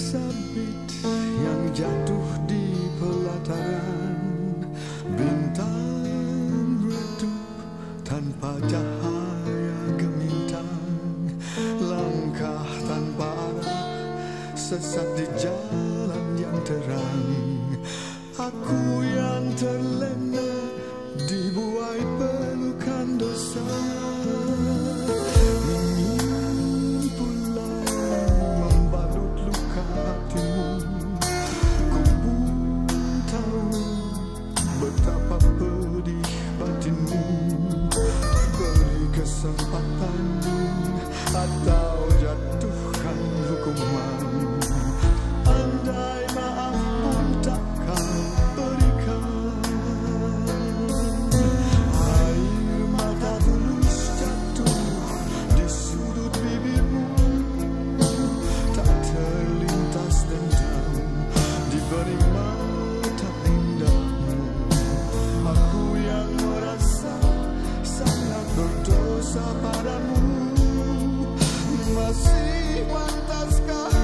sabit yang jatuh di pelataran. Bintang redup tanpa cahaya gemintang. Langkah tanpa arah sesat di jalan yang terang. Aku yang terlena di bumi. công hoàng cuántas casas.